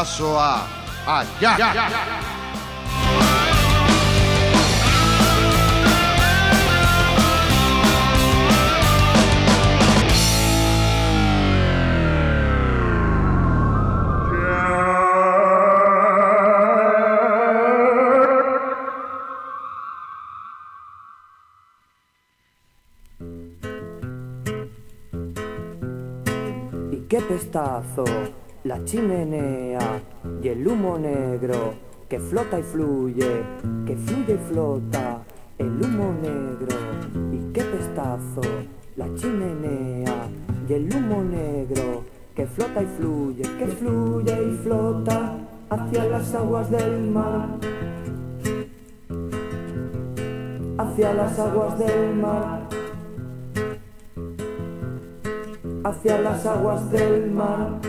passo a Agliacca. Che pestazo. La chimenea y el humo negro que flota y fluye, que fluye y flota, el humo negro y qué pestazo, la chimenea y el humo negro que flota y fluye, que fluye y flota hacia las aguas del mar. Hacia las aguas del mar. hacia las aguas del mar.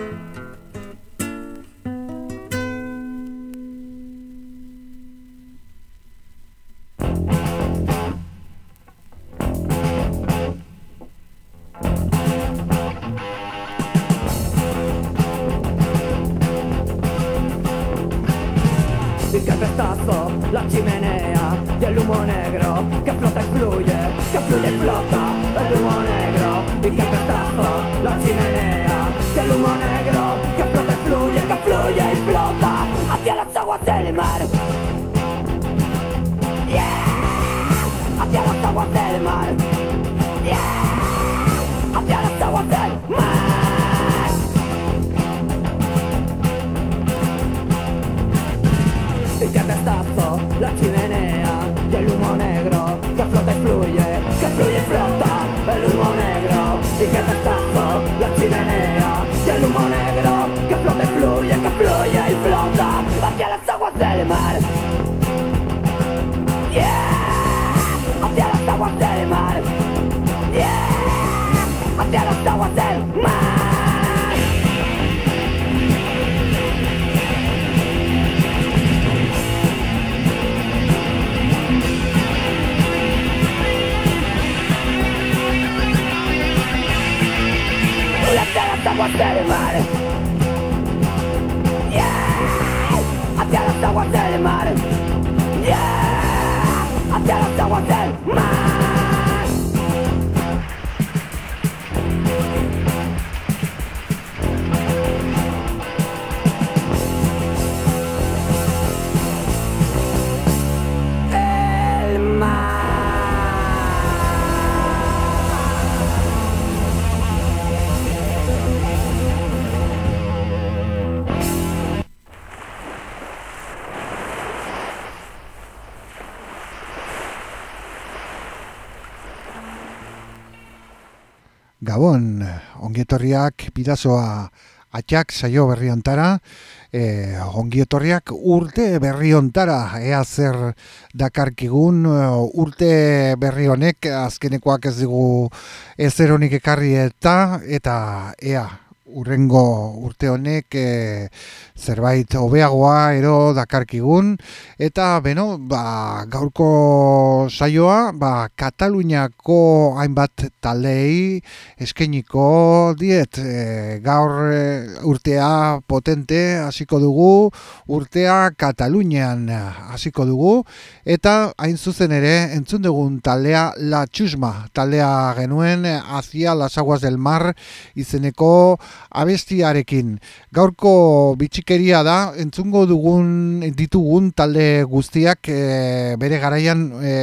Chimenea y hacia las aguas del mar. Yeah, hacia las aguas del mar. Yeah, hacia las aguas del mar. Ongietorriak bidazoa atxak saio berri ontara, e, ongietorriak urte berri ontara, ea zer dakarkigun, e, urte berri honek azkenekoak ez digu ezeronik ekarri eta, eta ea, urrengo urte honek e, zerbait hobeagoa ero dakarkigun. Eta beno ba, gaurko saioa ba, Kataluniako hainbat taldei eskeniko diet. E, gaur e, urtea potente hasiko dugu urtea Katalunian hasiko dugu. Eta hain zuzen ere entzun dugun taldea La Txusma taldea genuen hacia las aguas del mar izeneko abestiarekin. Gaurko bitxikeria da, entzungo dugun ditugun talde guztiak e, bere garaian e,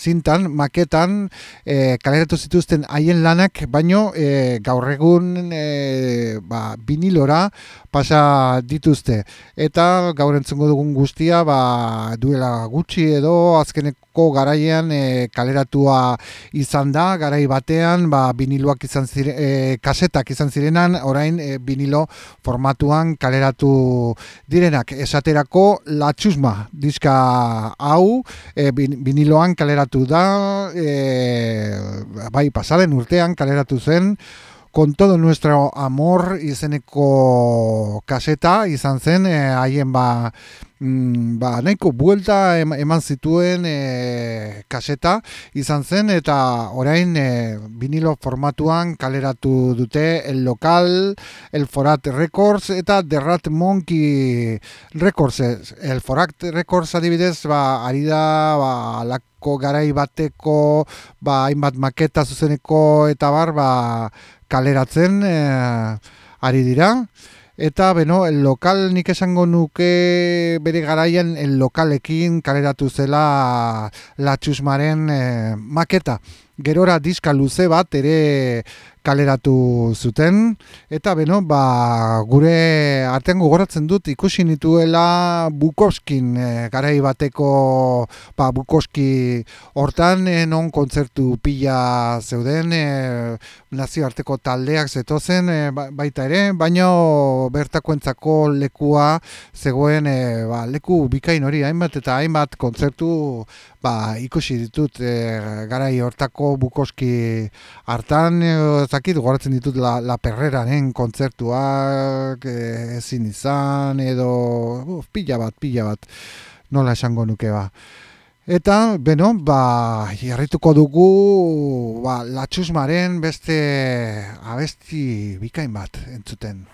zintan, maketan, e, kaleratu zituzten haien lanak, baino e, gaur egun e, ba, vinilora pasa dituzte. Eta gaur entzungo dugun guztia ba, duela gutxi edo azkeneko garaian e, kaleratua izan da, garai batean ba, viniloak izan ziren, e, kasetak izan zirenan, orain e, vinilo formatuan kaleratu direnak. Esaterako latxusma diska hau e, viniloan kaleratu da, e, bai pasaren urtean kaleratu zen, Con todo nuestro amor izeneko kaseta izan zen, haien ba mm, ba, nahiko buelta eman zituen e, kaseta izan zen eta orain e, vinilo formatuan kaleratu dute el local, el Forat Records eta The Rat Monkey Records. El Forat Records adibidez, ba, ari da, ba, lako garai bateko, ba, hainbat maketa zuzeneko eta bar, ba, kaleratzen e, ari dira. Eta, beno, el lokal nik esango nuke bere garaian el lokalekin kaleratu zela latxusmaren e, maketa. Gerora diska luze bat ere kaleratu zuten. Eta beno ba, gure artean gogoratzen dut ikusi nituela Bukoskin e, garai bateko ba, Bukoski hortan e, non kontzertu pila zeuden e, nazioarteko taldeak zetozen e, baita ere baina bertakoentzako lekua zegoen e, ba, leku bikain hori hainbat eta hainbat kontzertu ba, ikusi ditut e, garai hortako Bukoski hartan zakit, goratzen ditut la, la perreraren kontzertuak e, ezin izan, edo uf, pila bat, pila bat, nola esango nuke ba. Eta, beno, ba, jarrituko dugu, ba, latxusmaren beste abesti bikain bat entzuten.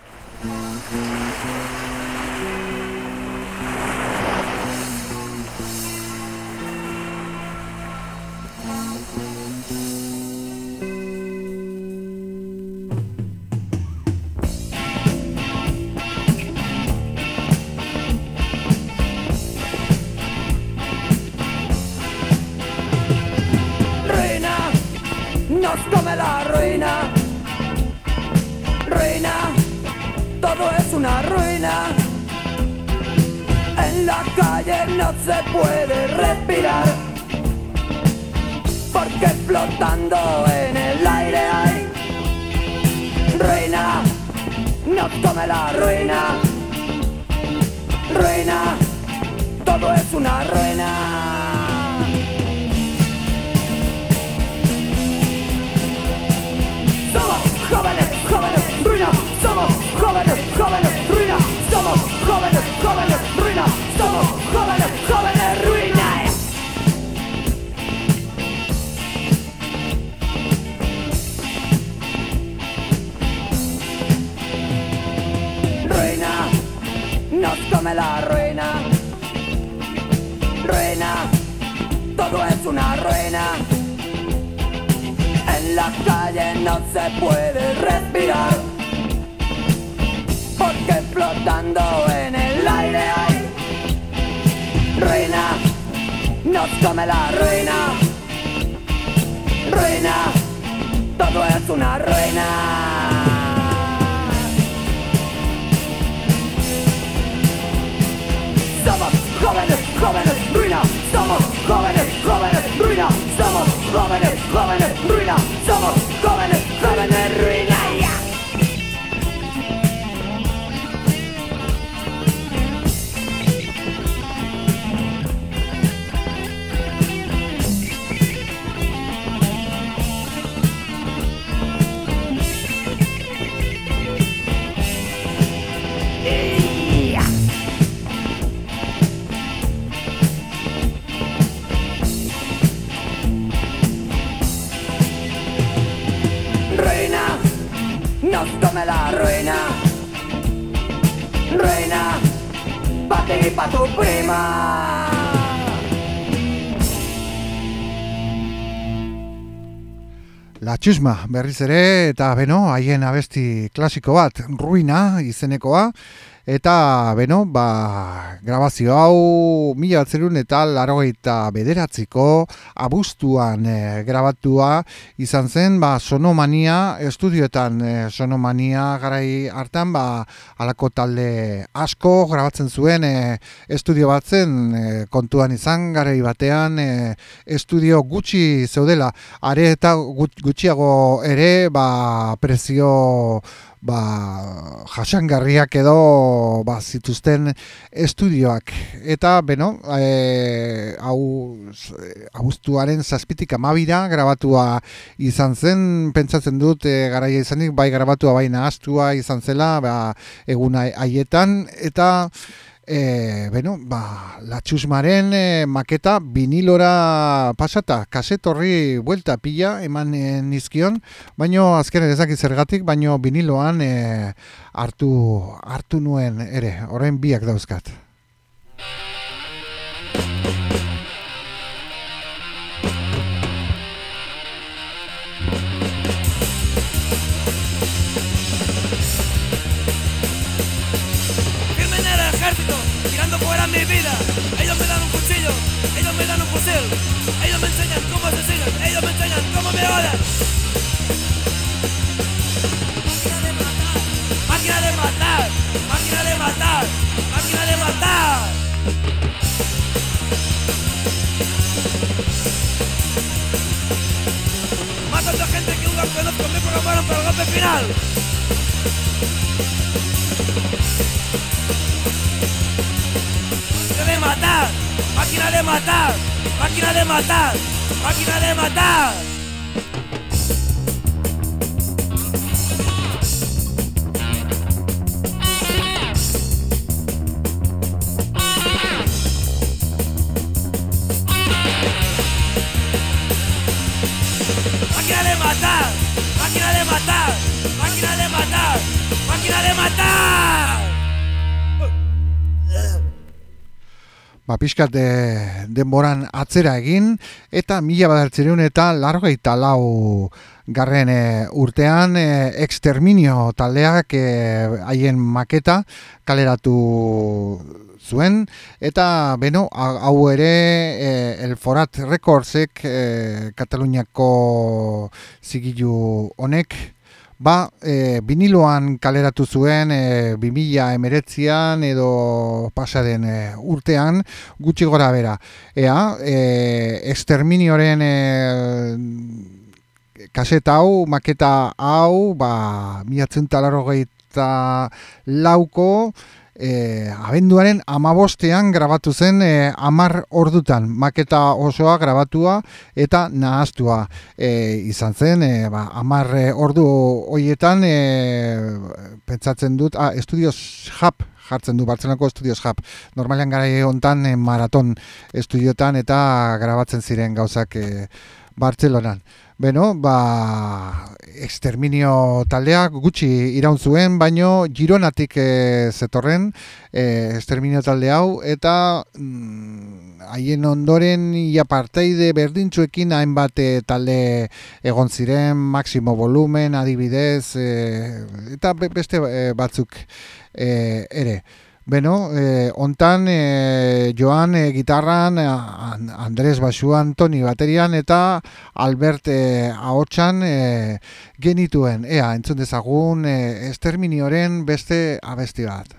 En la calle no se puede respirar. Porque flotando en el aire hay ruina. Nos come la ruina. Ruina, todo es una ruina. Somos jóvenes, jóvenes, ruina. Somos jóvenes, jóvenes, ruina, samas lavene, lavene, ruina, samas kavene, kavene, ruina. Prima. La txusma berriz ere eta beno haien abesti klasiko bat ruina izenekoa Eta, beno, ba, grabazio hau mila batzerun eta larogeita bederatziko abuztuan e, grabatua izan zen, ba, sonomania, estudioetan e, sonomania garai hartan, ba, alako talde asko grabatzen zuen e, estudio batzen e, kontuan izan garai batean e, estudio gutxi zeudela, are eta gutxiago ere, ba, prezio ba, jasangarriak edo ba, zituzten estudioak. Eta, beno, e, hau abuztuaren zazpitik amabira grabatua izan zen, pentsatzen dut e, garaia izanik, bai grabatua bai nahaztua izan zela, ba, eguna haietan, eta e, bueno, ba, latxusmaren e, maketa vinilora pasata, kaset horri buelta pila eman e, nizkion, baino azken ezakit zergatik, baino viniloan e, hartu, hartu nuen ere, horren biak dauzkat. Un cuchillo, ellos me dan un fusil. Ellos me enseñan cómo asesinan, ellos me enseñan cómo me odian. Máquina de matar, máquina de matar, máquina de matar. Matan a gente que un conozco me programaron para el golpe final. de matar, máquina de matar, máquina de matar, máquina de matar. Máquina de matar, máquina de matar, máquina de matar, máquina de matar. Ba, pixkat de, denboran atzera egin, eta mila badartzereun eta largoita lau garren e, urtean e, exterminio taldeak e, haien maketa kaleratu zuen, eta beno, hau ere e, El Forat Recordsek e, Kataluniako zigilu honek Ba, e, biniloan kaleratu zuen e, 2000 emeretzian edo pasaden e, urtean gutxi gora bera. Ea, e, exterminioren e, kaseta hau, maketa hau, ba, miatzen talarro lauko, e, abenduaren amabostean grabatu zen e, amar ordutan, maketa osoa grabatua eta nahaztua e, izan zen, e, ba, amar ordu hoietan e, pentsatzen dut, ah, Estudios Hub jartzen du Bartzenako Estudios Hub. Normalean gara hontan maraton estudiotan eta grabatzen ziren gauzak e, Bartzelonan. Beno, ba, exterminio taldeak gutxi iraun zuen, baino gironatik e, zetorren e, exterminio talde hau, eta mm, haien ondoren ia parteide berdintzuekin hainbat e, talde egon ziren, maksimo volumen, adibidez, e, eta beste batzuk e, ere. Beno, eh, ontan eh, Joan eh, gitarran, eh, Andres Basuan, Toni baterian eta Albert eh, ahotsan eh, genituen. Ea, entzun dezagun, eh, esterminioren beste abesti bat.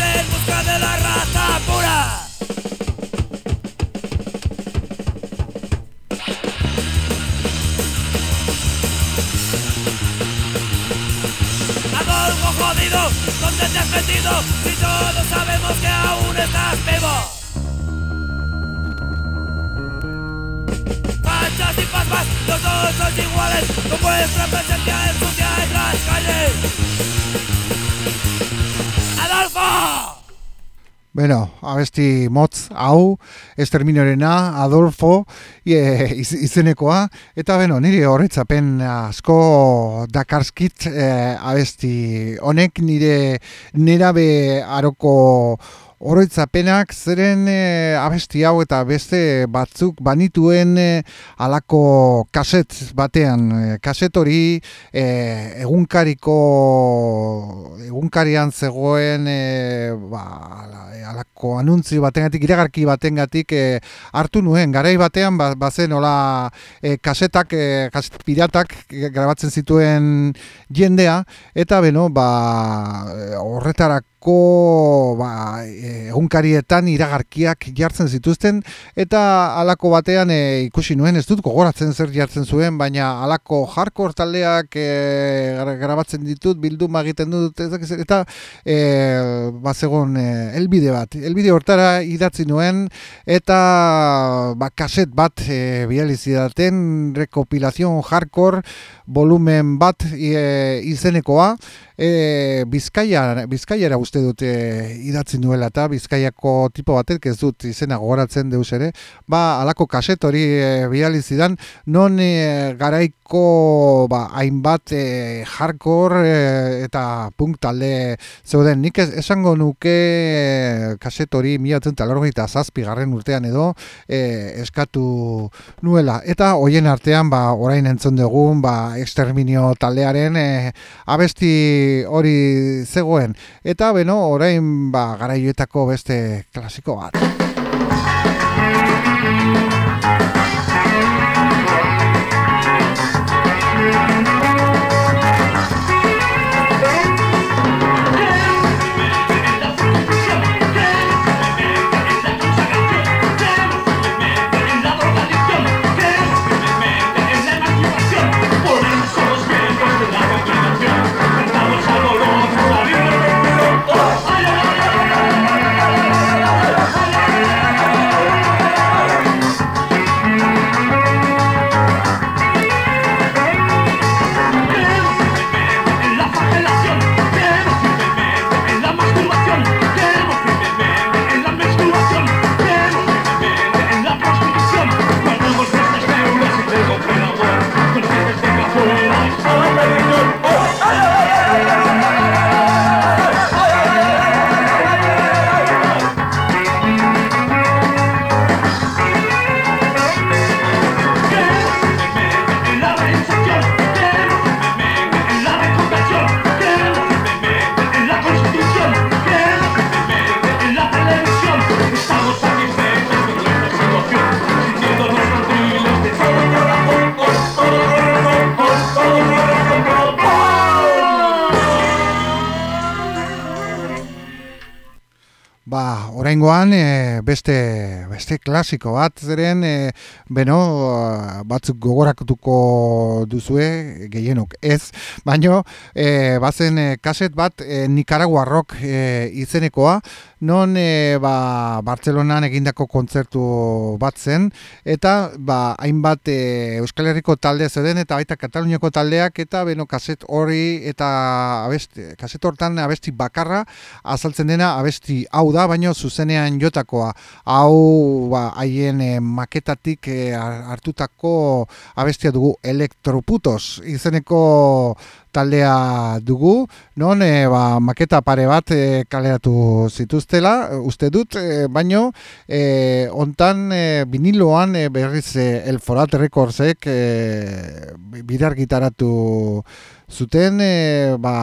En busca de la raza pura. Adolfo jodido, ¿dónde te has metido? Si todos sabemos que aún estás vivo. Y pasmas, los dos sois iguales, con vuestra presencia en las calles. Adolfo! Bueno, abesti motz hau, esterminorena, Adolfo, e, izenekoa, eta beno, nire horretzapen asko dakarskit e, abesti honek nire nerabe aroko oroitzapenak zeren e, abesti hau eta beste batzuk banituen e, alako kaset batean. E, kaset hori e, egunkariko egunkarian zegoen e, ba, alako anuntzi batengatik iragarki batengatik e, hartu nuen. Garai batean ba, bazen hola e, kasetak e, kaset piratak grabatzen zituen jendea. Eta beno ba horretarak alako ba, e, egunkarietan iragarkiak jartzen zituzten eta alako batean e, ikusi nuen ez dut gogoratzen zer jartzen zuen baina alako hardcore taldeak e, grabatzen ditut bilduma egiten dut eta e, bazegon e, elbide bat. Elbide hortara idatzi nuen eta ba, kaset bat e, bializidaten rekopilazion hardcore volumen bat e, izenekoa e, Bizkaia, Bizkaiara uste dute idatzen duela eta Bizkaiako tipo batek ez dut izena gogoratzen deus ere, ba alako kaset hori e, bializidan non e, garaiko ba, hainbat e, hardcore e, eta punk talde zeuden. Nik esango nuke kaset hori miatzen eta zazpi garren urtean edo e, eskatu nuela. Eta hoien artean ba orain entzun dugun ba exterminio taldearen e, abesti hori zegoen. Eta beno orain ba garaioetako beste klasiko bat beste beste klasiko bat zeren e, beno batzuk gogorakutuko duzue gehienok ez baino e, bazen e, kaset bat e, Nicaragua rock e, izenekoa. Non e, ba, Bartzelonan egindako kontzertu bat zen eta ba, hainbat e, Euskal Herriko taldea zeuden eta baita Kataluniako taldeak eta beno kaset hori eta abesti, kaset hortan abesti bakarra azaltzen dena abesti hau da baino zuzenean jotakoa hau ba, haien e, maketatik e, hartutako abestia dugu elektroputos izeneko taldea dugu, non e, ba, maketa pare bat e, kaleratu zituztela, uste dut, e, baino e, ontan e, biniloan e, berriz e, El Forat Recordsek e, bidar gitaratu zuten e, ba,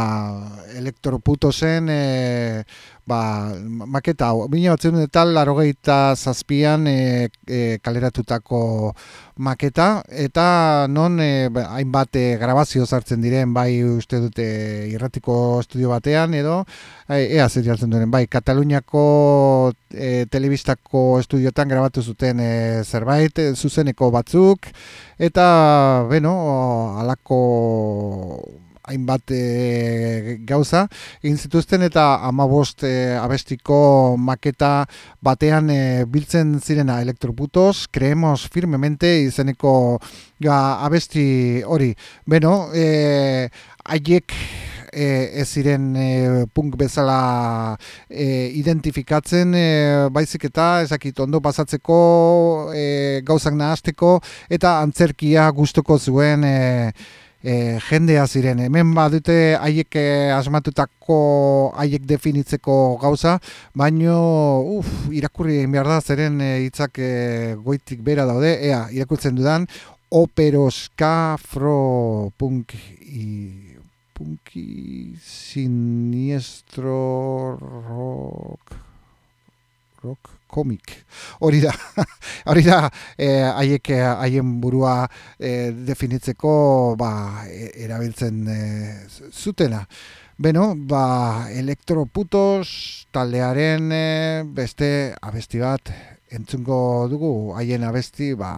elektroputosen e, ba, maketa hau, bine batzen eta larogeita zazpian e, e, kaleratutako maketa, eta non e, ba, hainbat e, grabazio zartzen diren, bai uste dute irratiko estudio batean, edo, e, ea zer jartzen duen, bai, Kataluniako e, telebistako estudiotan grabatu zuten e, zerbait, e, zuzeneko batzuk, eta, beno, alako hainbat e, gauza egin zituzten eta amabost e, abestiko maketa batean e, biltzen zirena elektroputos, creemos firmemente izeneko ja, abesti hori. Beno, e, haiek e, ez ziren e, punk bezala e, identifikatzen e, baizik eta ezakit ondo pasatzeko e, gauzak nahazteko eta antzerkia gustuko zuen e, e, jendea ziren. Hemen badute haiek e, asmatutako haiek definitzeko gauza baino uf, irakurri behar da zeren e, hitzak e, goitik bera daude. Ea irakurtzen dudan operoska fro punk i punki siniestro rock rock komik. Hori da, hori da, eh, haiek eh, haien burua e, definitzeko ba, e, erabiltzen e, zutena. Beno, ba, elektroputos taldearen e, beste abesti bat entzungo dugu haien abesti ba,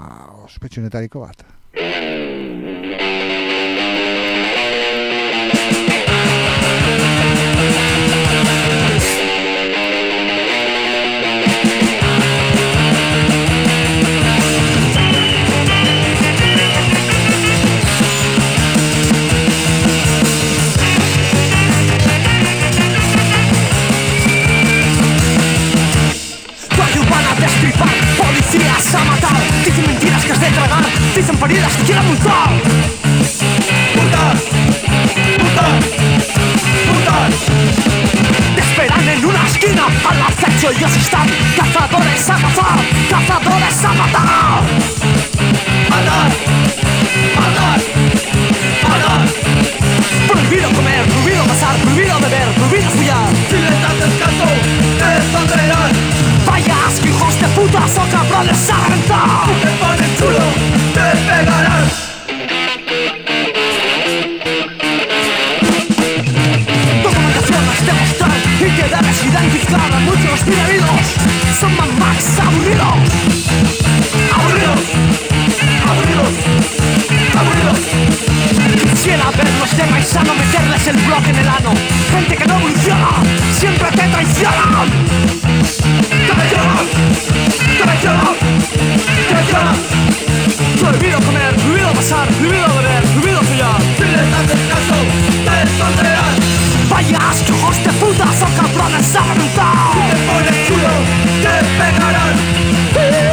ospetsunetariko bat. Dicen mentiras que has de tragar. Dicen paridas que quieran multar. Multar. Multar. Multar. Te esperan en una esquina. Al acecho ellos están. Cazadores a cazar. Cazadores a matar. Matar. Matar. Matar. Prohibido comer, prohibido pasar, prohibido beber, son cabrones a reventar paisano meterles el bloque en el ano Gente que no evoluciona, siempre te traicionan ¡Traición! ¡Traición! ¡Traición! Prohibido comer, prohibido pasar, prohibido beber, prohibido follar Si les das descanso, te esconderán Vayas, que hijos de puta son cabrones a reventar Si te pones chulo, te pegarán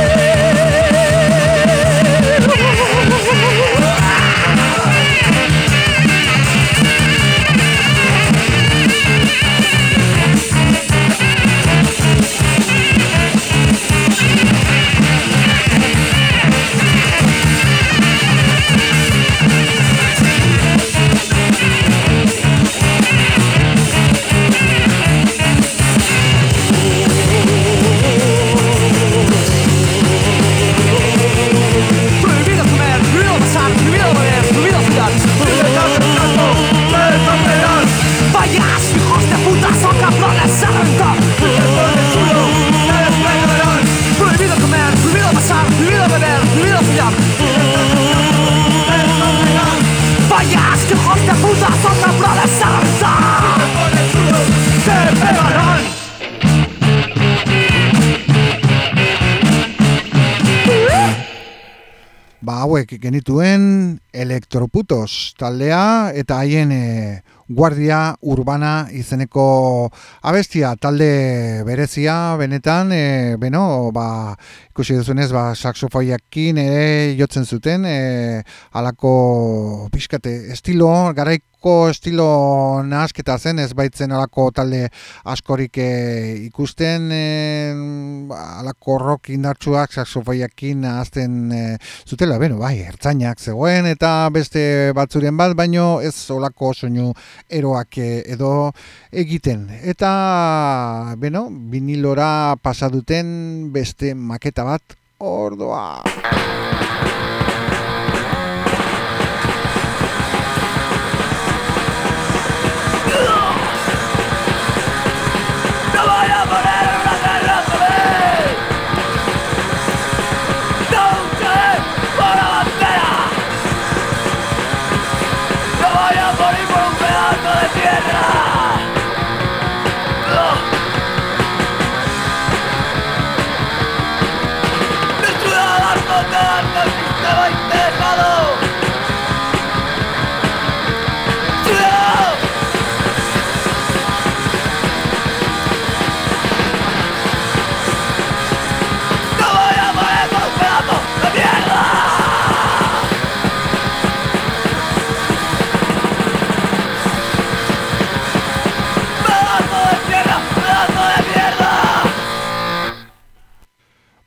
hauek genituen elektroputos taldea eta haien e, guardia urbana izeneko abestia talde berezia benetan e, beno ba ikusi duzunez ba saxofoiakin ere jotzen zuten e, alako pixkate estilo garaik alako estilo nahasketa zen, ez baitzen alako talde askorik e, ikusten, e, alako rock indartsuak saxofoiakin nahazten e, zutela, beno, bai, ertzainak zegoen, eta beste batzuren bat, baino ez olako soinu eroak edo egiten. Eta, beno, vinilora pasaduten beste maketa bat, ordoa.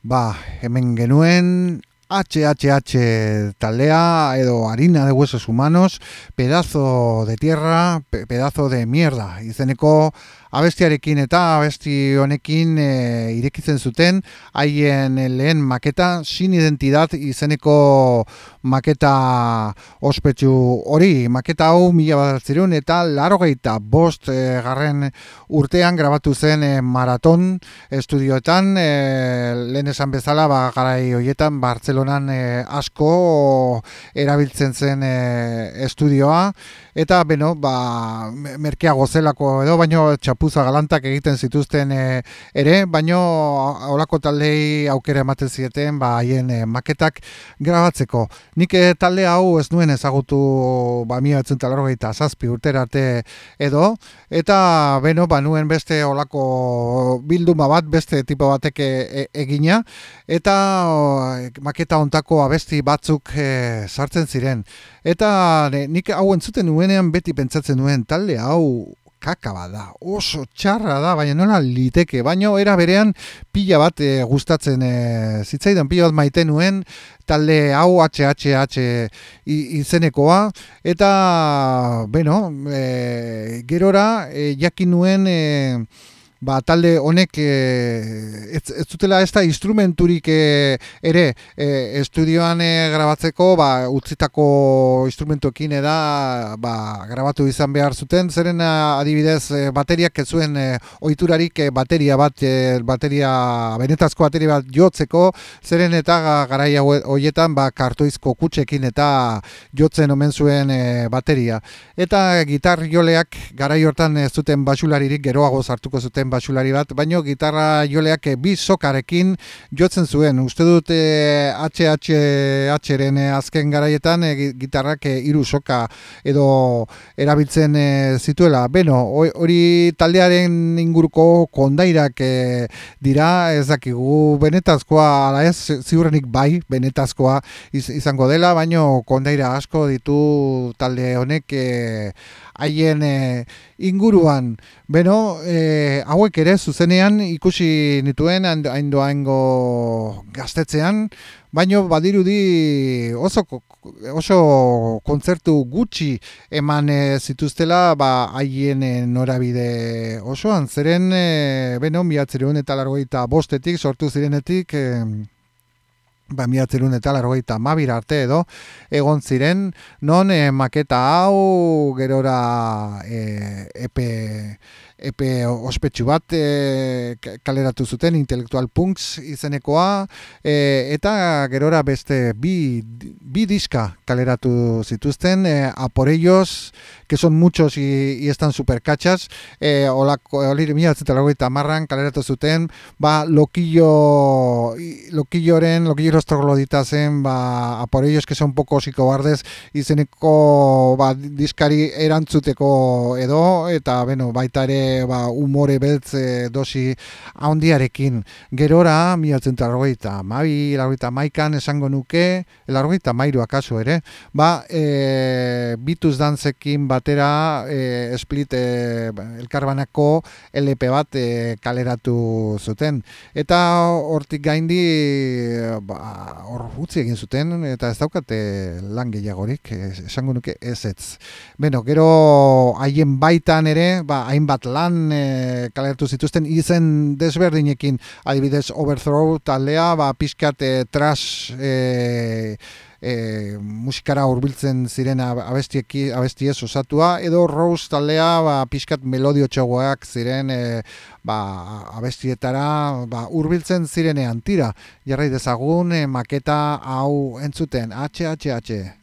Ba, hemen genuen HHH taldea edo harina de huesos humanos, pedazo de tierra, pedazo de mierda. Izeneko abestiarekin eta abesti honekin e, irekitzen zuten haien lehen maketa sin identidad izeneko maketa ospetsu hori maketa hau mila bat eta larogeita bost e, garren urtean grabatu zen e, maraton estudioetan e, lehen esan bezala ba, garai hoietan Bartzelonan e, asko erabiltzen zen e, estudioa eta beno ba, merkea gozelako edo baino txapuza galantak egiten zituzten e, ere baino olako taldei aukera ematen zieten ba haien e, maketak grabatzeko. Nik e, talde hau ez nuen ezagutu ba 1987 urtera arte edo. Eta beno ba nuen beste olako bilduma bat beste tipo batek e, e, egina. Eta maketa ontako abesti batzuk sartzen ziren. Eta nik hau entzuten nuen nuenean beti pentsatzen nuen talde hau kaka da, oso txarra da, baina nola liteke, baina era berean pila bat e, gustatzen e, zitzaidan, pila bat maite nuen talde hau HHH izenekoa, eta, bueno, e, gerora, e, jakin nuen... E, ba, talde honek e, ez, ez dutela ez da instrumenturik e, ere e, estudioan e, grabatzeko ba, utzitako instrumentuekin eda ba, grabatu izan behar zuten. Zeren adibidez e, bateriak ez zuen e, oiturarik bateria bat e, bateria benetazko bateria bat jotzeko. Zeren eta garaia hoietan ba, kartoizko kutsekin eta jotzen omen zuen e, bateria. Eta gitar joleak garai hortan ez zuten basularirik geroago sartuko zuten basulari bat, baino gitarra joleak bi sokarekin jotzen zuen. Uste dut HHH-ren eh, azken garaietan e, gitarrak eh, hiru soka edo erabiltzen zituela. Beno, hori taldearen inguruko kondairak dira, ez dakigu benetazkoa, ala ez, ziurrenik bai, benetazkoa izango dela, baino kondaira asko ditu talde honek haien e, inguruan. Beno, e, hauek ere zuzenean ikusi nituen hain doaingo gaztetzean, baino badirudi oso, oso kontzertu gutxi eman e, zituztela ba, haien norabide osoan. Zeren, e, beno, miatzerun eta largoita bostetik, sortu zirenetik, e, ba, miatzerun eta largoita mabir arte edo, egon ziren, non e, maketa hau gerora e, epe epe ospetsu bat e, kaleratu zuten intelektual punks izenekoa e, eta gerora beste bi, bi diska kaleratu zituzten e, aporellos que son muchos y, y están super cachas e, ola, olir mila eta marran kaleratu zuten ba lokillo lokilloren lokillo zen ba aporellos que son poco psicobardes izeneko ba, diskari erantzuteko edo eta beno baita ere ba, umore beltz e, dosi haundiarekin. Gerora, miatzen largoita, mabi, largoita maikan esango nuke, largoita mairu akaso ere, ba, e, bituz dantzekin batera e, split e, elkarbanako LP bat e, kaleratu zuten. Eta hortik gaindi ba, hor utzi egin zuten, eta ez daukate lan gehiagorik, esango nuke ez ez. Beno, gero haien baitan ere, ba, hainbat lan lan e, kalertu zituzten izen desberdinekin. Adibidez overthrow taldea ba pizkat e, trash e, e, musikara hurbiltzen ziren abestieki abestiez osatua edo rose taldea ba pizkat melodio txogoak ziren e, ba, abestietara ba hurbiltzen zirenean. Tira jarrai dezagun e, maketa hau entzuten. HHH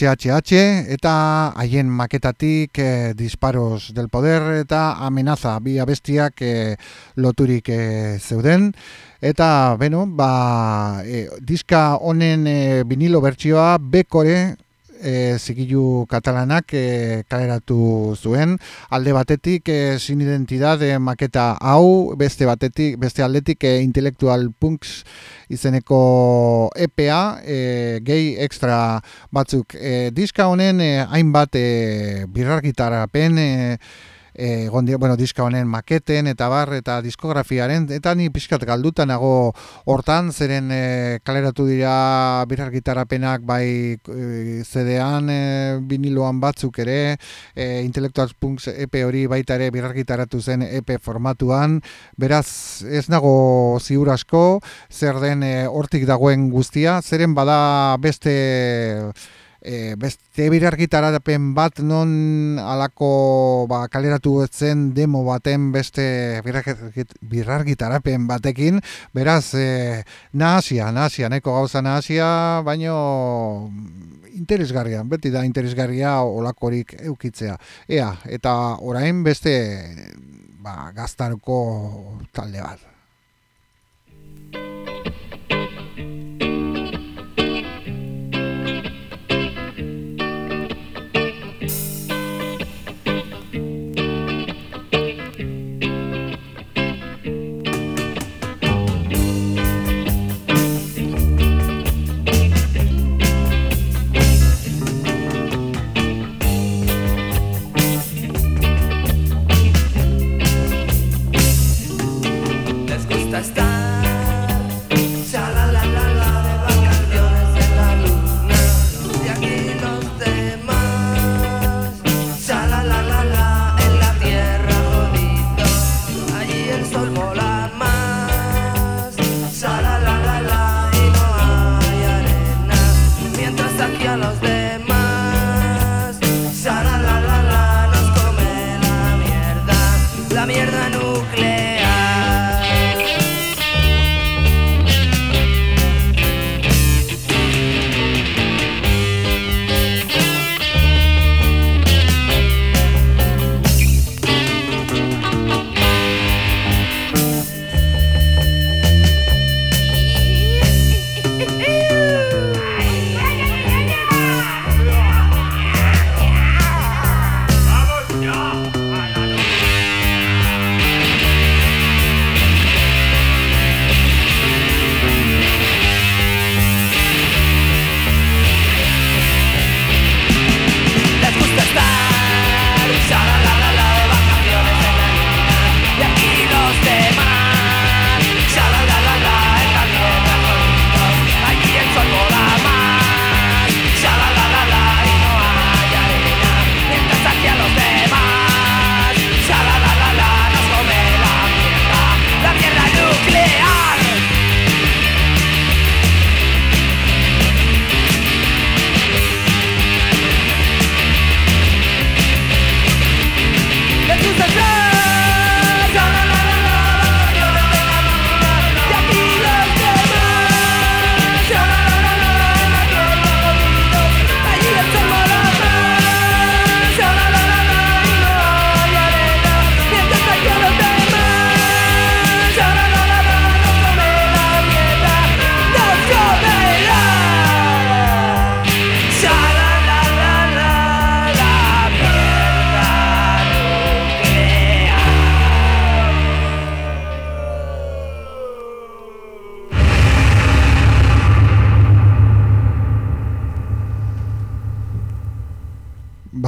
HHH eta haien maketatik eh, disparos del poder eta amenaza bi abestiak eh, loturik eh, zeuden. Eta beno ba eh, diska honen eh, vinilo bertsioa bekore e, zigilu katalanak e, kaleratu zuen. Alde batetik e, sin identidade maketa hau beste batetik beste aldetik e, intellectual punks izeneko EPA e, gehi extra batzuk. E, diska honen e, hainbat e, birargitarapen e, e, gondi, bueno, diska honen maketen eta bar eta diskografiaren eta ni pixkat galduta nago hortan zeren e, kaleratu dira birar gitarapenak bai e, CD-an e, viniloan batzuk ere e, Intellectual Punks EP hori baita ere birar gitaratu zen EP formatuan. Beraz ez nago ziur asko zer den e, hortik dagoen guztia. Zeren bada beste e, beste birar gitarapen bat non alako ba, kaleratu zen demo baten beste birar gitarapen batekin, beraz e, nahazia, nahazia, neko gauza nahazia, baino interesgarria, beti da interesgarria olakorik eukitzea. Ea, eta orain beste ba, gaztarko talde bat. mierda no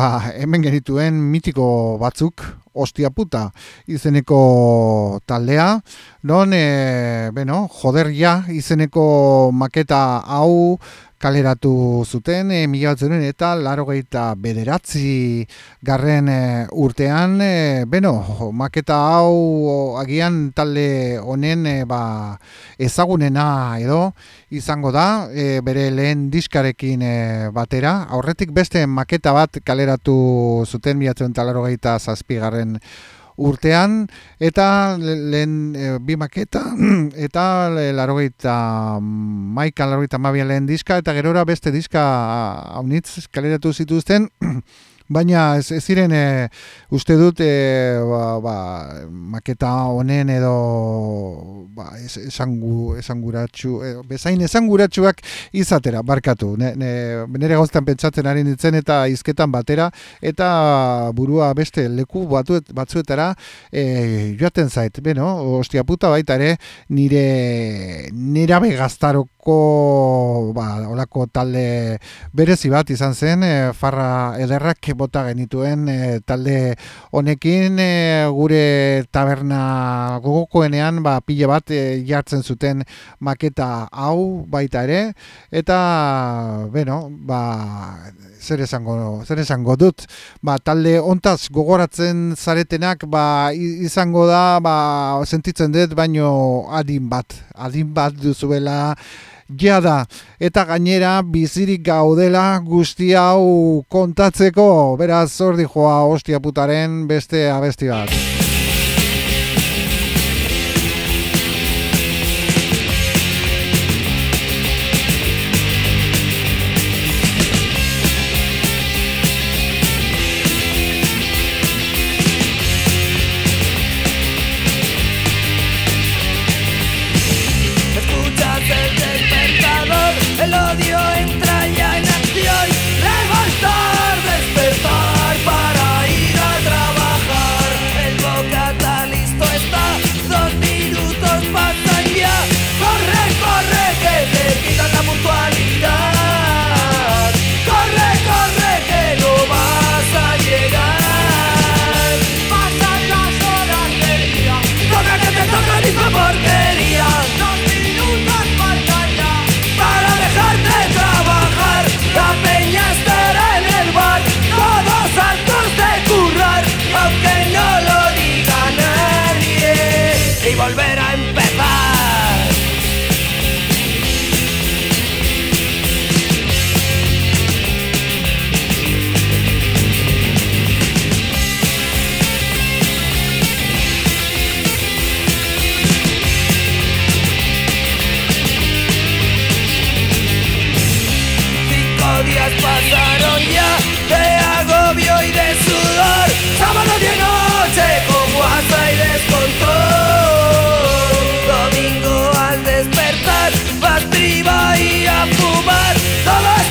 ba, hemen genituen mitiko batzuk, ostia puta, izeneko taldea, non, e, beno, joderria izeneko maketa hau kaleratu zuten, e, mila batzenen eta laro bederatzi garren e, urtean, e, beno, maketa hau agian talde honen e, ba, ezagunena edo izango da, e, bere lehen diskarekin e, batera, aurretik beste maketa bat kaleratu zuten mila batzenen eta laro zazpigarren urtean eta lehen e, bi maketa eta larogeita maika larogeita mabia lehen diska eta gerora beste diska haunitz kaleratu zituzten baina ez, ez ziren e, uste dut e, ba, ba, maketa honen edo ba, es, esangu, esanguratxu e, bezain esanguratxuak izatera, barkatu. Ne, ne, nere gauztan pentsatzen ari nintzen eta izketan batera eta burua beste leku batuet, batzuetara e, joaten zait, beno, ostia puta baita ere nire nera begaztaroko ba, olako talde berezi bat izan zen e, farra ederrak bota genituen e, talde honekin e, gure taberna gogokoenean ba, pile bat e, jartzen zuten maketa hau baita ere. Eta bueno, ba, zer esango, zer esango dut? Ba, talde ontaz gogoratzen zaretenak ba, izango da ba, sentitzen dut baino adin bat adin bat duzuela da eta gainera bizirik gaudela guzti hau kontatzeko beraz zordi joa ostia putaren beste abesti bat. Sábado de noche con guasa y descontrol. Domingo al despertar, va vas y a fumar. Todo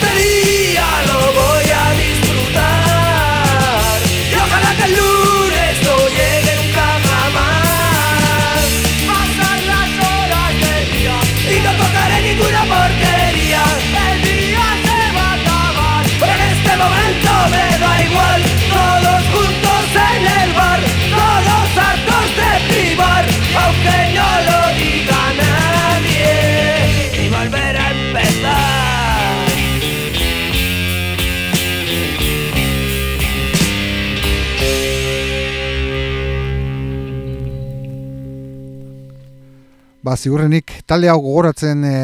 Ba, ziurrenik talde hau gogoratzen e,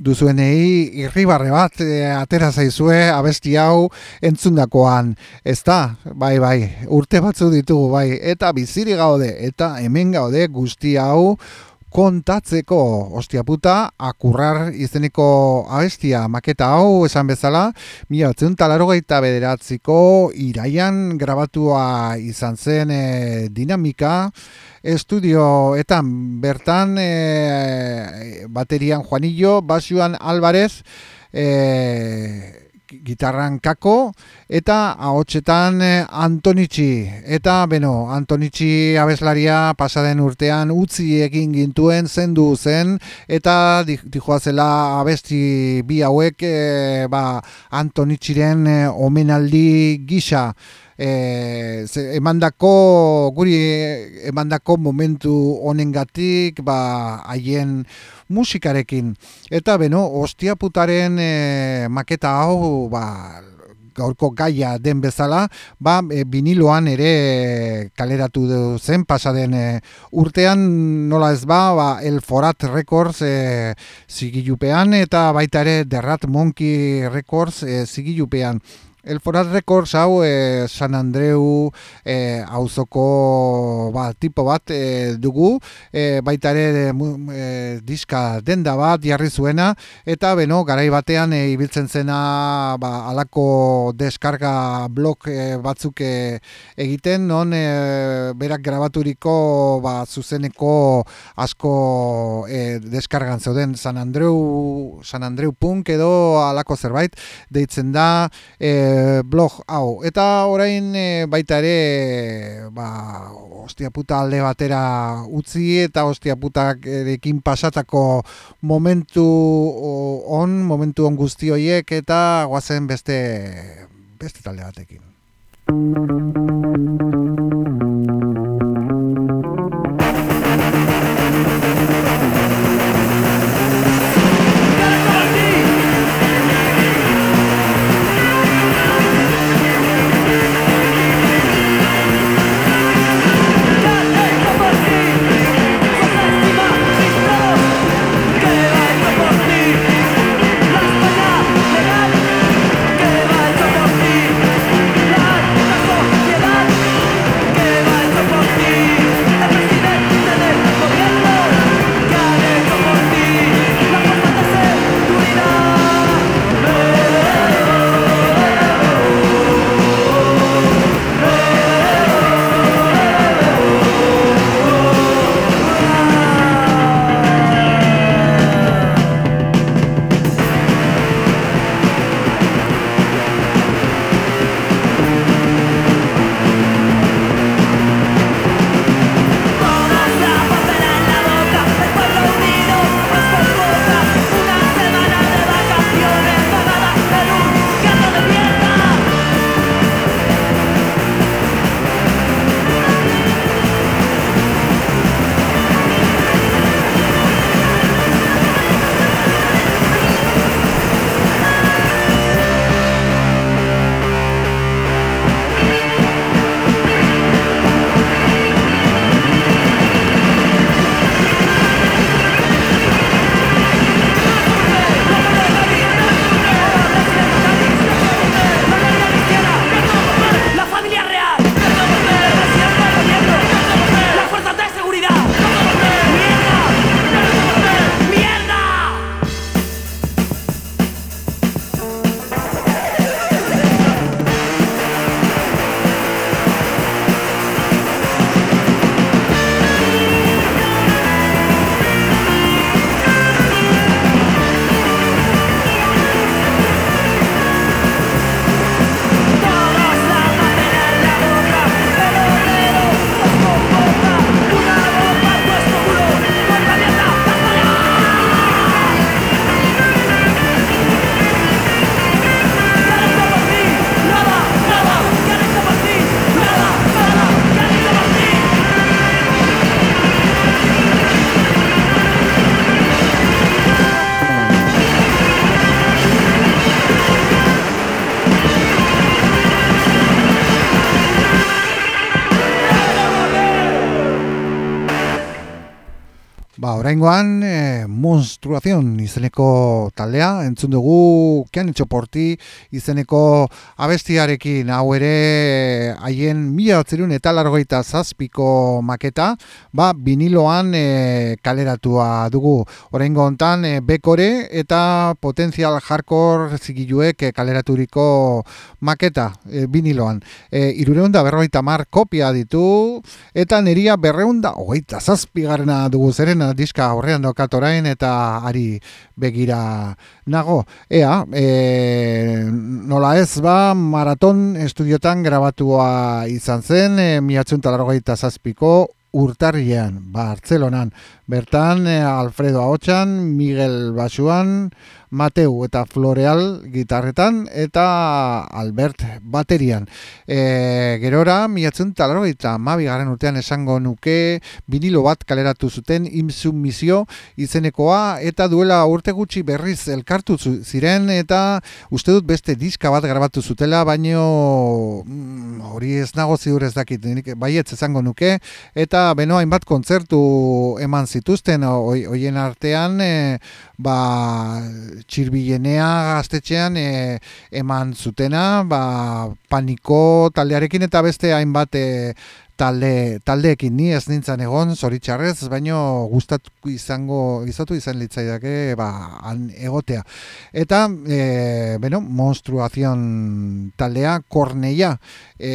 duzuenei irribarre bat e, atera zaizue abesti hau entzundakoan. Ez da, bai, bai, urte batzu ditugu, bai, eta biziri gaude, eta hemen gaude guzti hau kontatzeko ostia puta akurrar izeneko abestia maketa hau esan bezala mila batzen talarogeita bederatziko iraian grabatua izan zen e, dinamika estudioetan. Bertan e, baterian Juanillo, Basuan Alvarez, e, gitarran kako eta ahotsetan eh, Antonitxi eta beno Antonitxi abeslaria pasaden urtean utzi egin gintuen zendu zen eta dijoazela abesti bi hauek e, ba Antonitxiren e, omenaldi gisa. E, emandako guri emandako momentu honengatik ba haien musikarekin eta beno ostiaputaren e, maketa hau ba gaurko gaia den bezala, ba, e, biniloan ere kaleratu zen pasaden e, urtean nola ez ba, ba El Forat Records e, zigilupean eta baita ere Derrat Monkey Records e, zigilupean. El Forat Records hau e, San Andreu e, auzoko ba, tipo bat e, dugu, e, baita ere e, diska denda bat jarri zuena, eta beno, garai batean e, ibiltzen zena ba, alako deskarga blok e, batzuk e, egiten, non e, berak grabaturiko ba, zuzeneko asko e, deskargan zeuden. San Andreu, San Andreu punk edo alako zerbait, deitzen da, e, blog hau. Eta orain e, baita ere ba, ostia puta alde batera utzi eta ostia putak erekin pasatako momentu on, momentu on guzti horiek eta guazen beste, beste talde batekin. Oraingoan, monstruazion izeneko taldea, entzun dugu, kian etxo porti izeneko abestiarekin, hau ere, haien mila otzerun eta largoita zazpiko maketa, ba, biniloan e, kaleratua dugu. Oraingo hontan, e, bekore eta potenzial hardcore zigiluek e, kaleraturiko maketa, e, biniloan. E, irureunda berroita mar kopia ditu, eta neria berreunda, hogeita zazpigarrena dugu zerena, diska aurrean daukat orain eta ari begira nago. Ea, e, nola ez ba, maraton estudiotan grabatua izan zen, e, miatzen talarrogeita zazpiko urtarrian, Bartzelonan. Bertan, e, Alfredo Ahotxan, Miguel Basuan, Mateu eta Floreal gitarretan eta Albert baterian. E, gerora, miatzen talaro eta mabi garen urtean esango nuke vinilo bat kaleratu zuten imzu misio izenekoa eta duela urte gutxi berriz elkartu ziren eta uste dut beste diska bat grabatu zutela, baino mm, hori ez nago zidur ez dakit, baietz esango nuke eta beno hainbat kontzertu eman zituzten hoien artean e, ba txirbilenea gaztetxean e, eman zutena, ba, paniko taldearekin eta beste hainbat e, talde taldeekin ni ez nintzen egon zoritxarrez baino gustatu izango izatu izan litzaidake ba han egotea. Eta e, bueno monstruación taldea korneia e,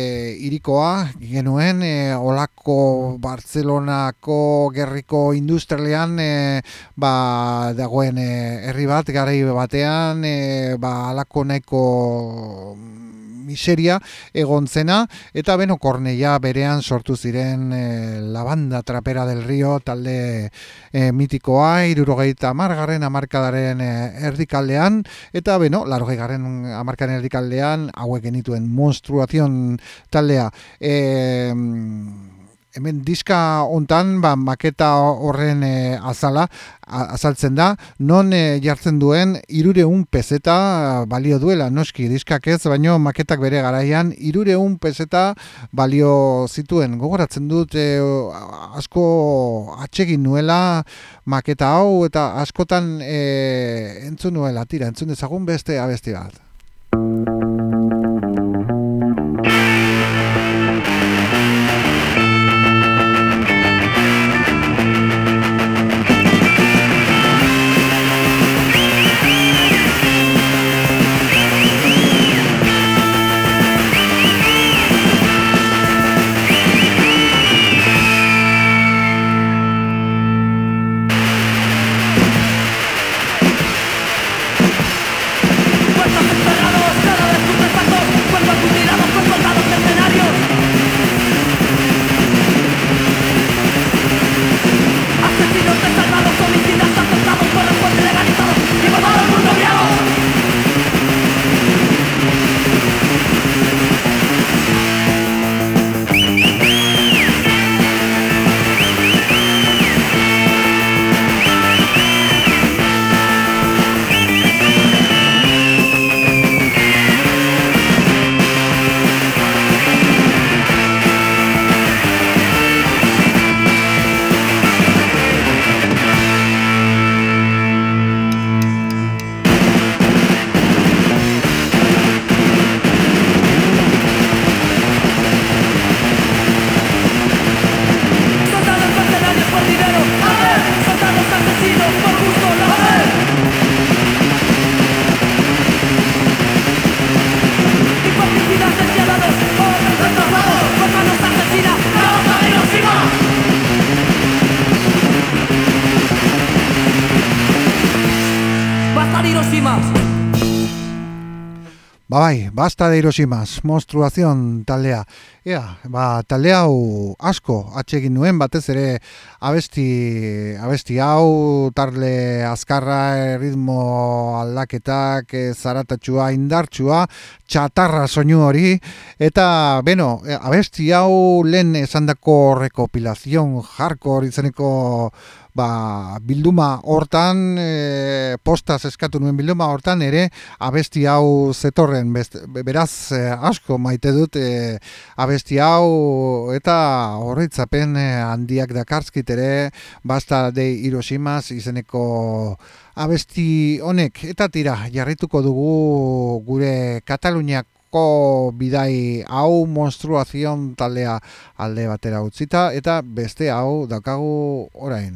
irikoa genuen e, olako Barcelonako gerriko industrialean e, ba dagoen e, herri bat garai batean e, ba alako nahiko miseria egon zena. Eta beno korneia berean sortu ziren e, la banda trapera del río talde e, mitikoa irurogeita amargarren amarkadaren e, erdikaldean. Eta beno larogei garren amarkaren erdikaldean hauek genituen monstruazion taldea. E, hemen diska hontan ba, maketa horren e, azala azaltzen da. Non e, jartzen duen irureun pezeta balio duela. Noski diskak ez baino maketak bere garaian irureun pezeta balio zituen. Gogoratzen dut e, asko atsegin nuela maketa hau eta askotan e, entzun nuela. Tira entzun dezagun beste abesti bat bai, basta de Hiroshimas, monstruazion taldea. Ea, ba, talde hau asko atsegin nuen, batez ere abesti, abesti hau, tarle azkarra, ritmo aldaketak, e, zaratatxua, indartsua, txatarra soinu hori, eta, beno, abesti hau lehen esandako rekopilazion hardcore izeneko ba, bilduma hortan e, postaz eskatu nuen bilduma hortan ere abesti hau zetorren beraz e, asko maite dut e, abesti hau eta horretzapen e, handiak dakarskit ere basta de Hiroshima izeneko abesti honek eta tira jarrituko dugu gure Kataluniak bidai hau monstruazion taldea alde batera utzita eta beste hau daukagu orain.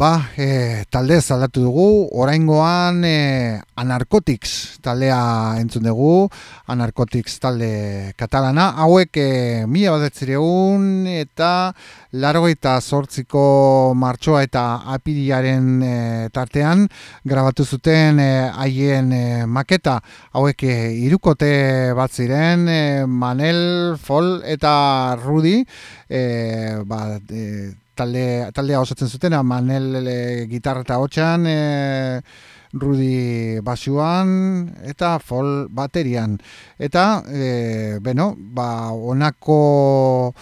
Ba, e, talde aldatu dugu, oraingoan e, Anarkotics taldea entzun dugu, Anarkotics talde katalana, hauek e, mila bat eta largoita sortziko martxoa eta apiriaren e, tartean grabatu zuten e, haien e, maketa, hauek e, irukote bat ziren, e, Manel, Fol eta Rudi, e, ba, e, talde, taldea osatzen zuten, Manel e, gitarra eta hotxan, e, Rudi basuan eta fol baterian. Eta, e, beno, ba, onako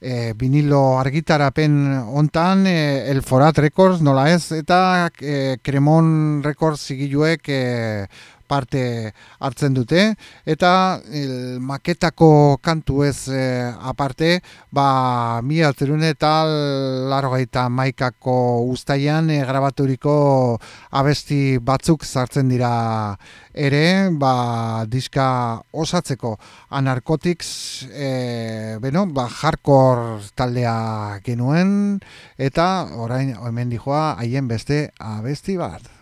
e, vinilo argitarapen hontan e, El Forat Records, nola ez, eta e, Cremon Records zigiluek e, parte hartzen dute. Eta el, maketako kantu ez e, aparte ba mi altzerune eta largoita maikako ustaian e, grabaturiko abesti batzuk sartzen dira ere ba diska osatzeko. Anarkotiks e, beno, ba, hardcore taldea genuen eta orain hemen dijoa haien beste abesti bat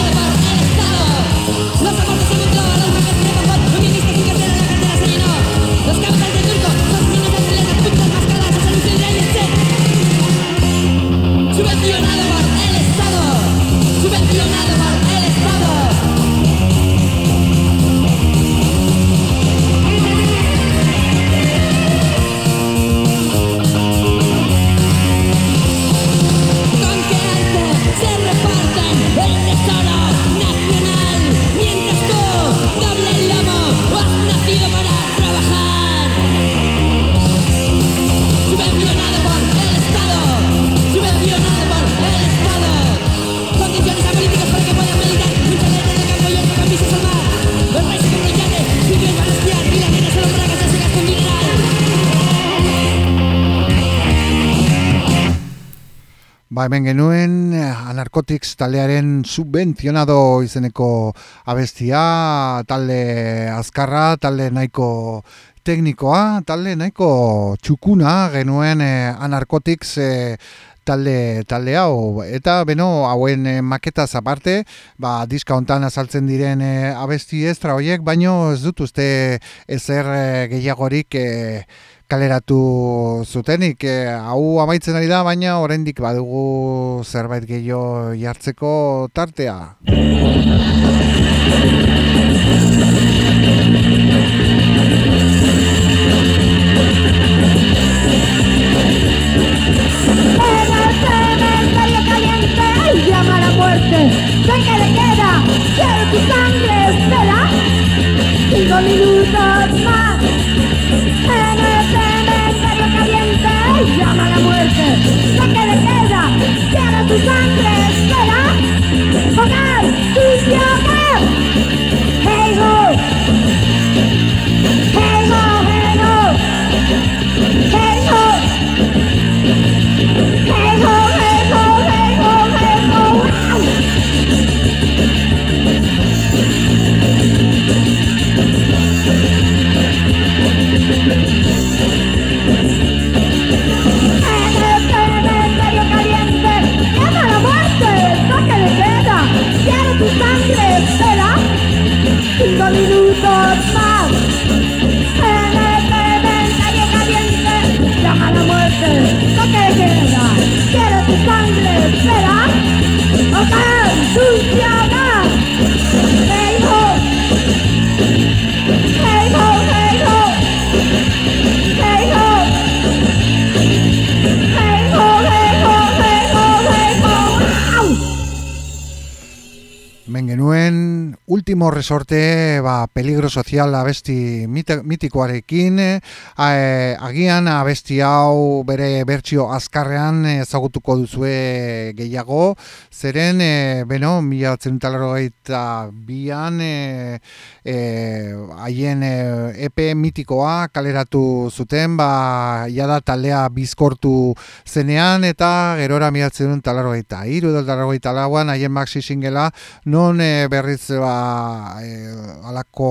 Anarkotics taldearen subventzionado izeneko abestia, talde azkarra, talde nahiko teknikoa, talde nahiko txukuna genuen eh, Anarkotics eh, talde, talde hau. Eta beno, hauen eh, maketa aparte, ba, diska hontan azaltzen diren eh, abesti estra horiek, baino ez dut uste ezer eh, gehiagorik eh, kaleratu zutenik. E, hau amaitzen ari da, baina oraindik badugu zerbait gehiago jartzeko tartea. minutos más. Resorte, ba, peligro sozial abesti mitikoarekin, eh, a- agian abesti hau bere bertsio azkarrean ezagutuko duzue gehiago, zeren, e, beno, mila eta bian, e, e, haien e, EP mitikoa kaleratu zuten, ba, jada taldea bizkortu zenean, eta gerora mila eta iru lauan, haien maxi singela, non e, berriz ba, e, alako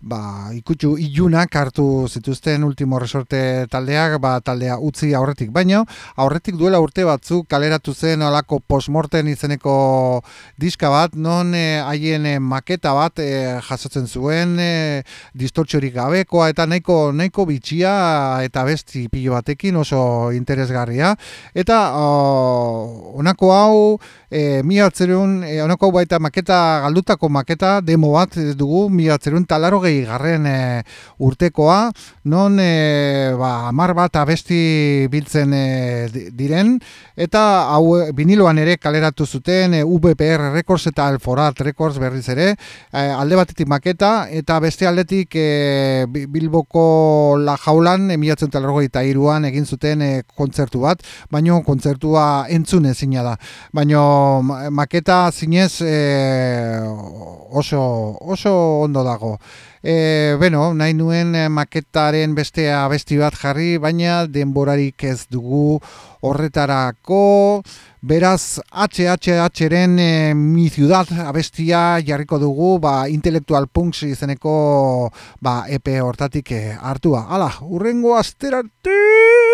ba, ikutxu ilunak hartu zituzten ultimo resorte taldeak, ba, taldea utzi aurretik. Baina, aurretik duela urte batzuk kaleratu zen alako postmorten izeneko diska bat, non eh, haien e, maketa bat e, jasotzen zuen, e, distortxorik gabekoa, eta nahiko, nahiko bitxia eta besti pilo batekin oso interesgarria. Eta o, honako hau, e, mi atzerun, e, honako hau baita maketa, galdutako maketa, demo bat dugu, mi atzerun talaro garren e, urtekoa, non e, ba, amar bat abesti biltzen e, di- diren, eta hau viniloan ere kaleratu zuten e, VPR Records eta Alforat Records berriz ere, alde batetik maketa, eta beste aldetik e, Bi- Bilboko La Jaulan, emiatzen eta iruan egin zuten e, kontzertu bat, baino kontzertua entzun ezina da. Baino ma- maketa zinez e, oso, oso ondo dago. E, bueno, nahi nuen eh, maketaren beste abesti bat jarri, baina denborarik ez dugu horretarako, beraz HHHren e, mi ciudad abestia jarriko dugu, ba, intelektual punks izeneko ba, EP hortatik eh, hartua. Hala, urrengo asterarte!